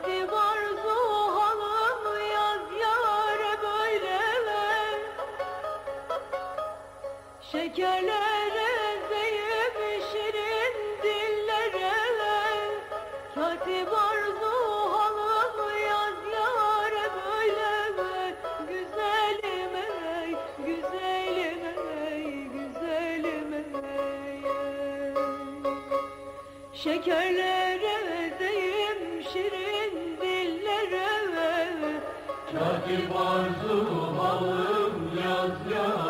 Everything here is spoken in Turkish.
Hasreti var yaz yar böyleler. Şekerlere zeyim şirin dillere. Hasreti var yaz yar böyleler. Güzelim ey, güzelim ey, güzelim ey. Şekerlere Katip arzu halım yaz yâre